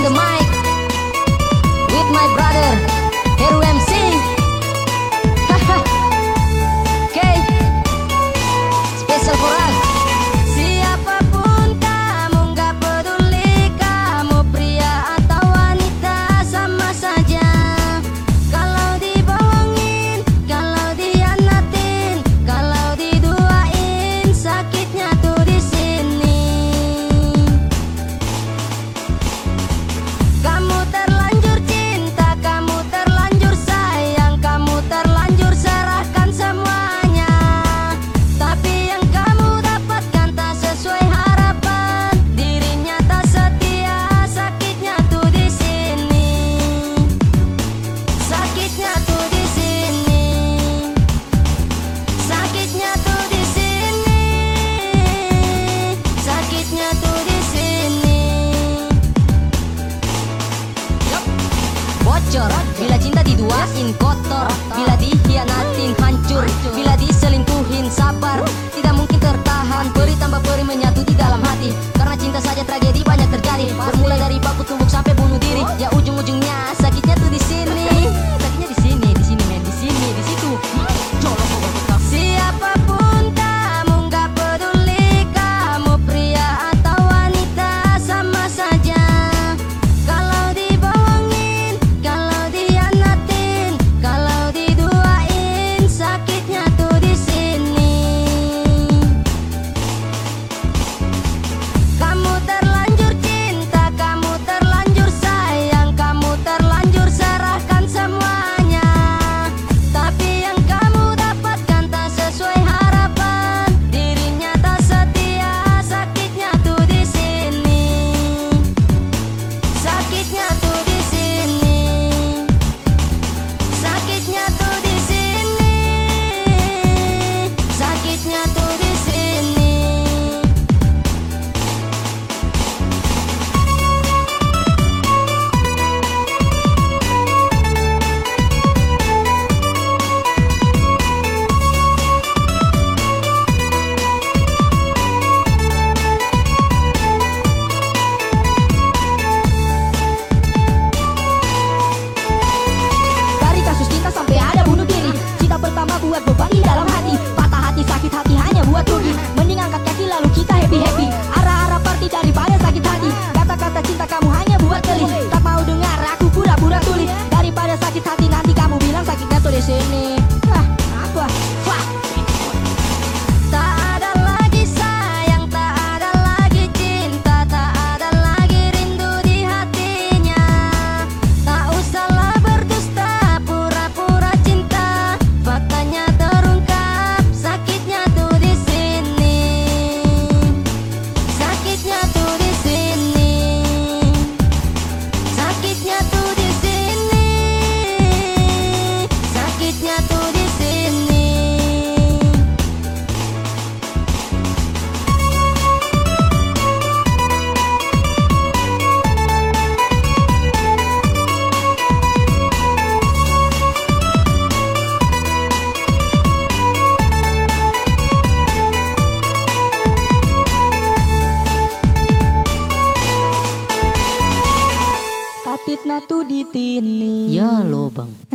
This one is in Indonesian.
on the mic with my brother. Rasain kotor Bila dikhianatin hancur Bila diselingkuhin sabar Tidak mungkin tertahan. Peri tambah peri menyatu di dalam hati Karena cinta saja tragedi banyak terjadi. satu di tini. Ya lo bang.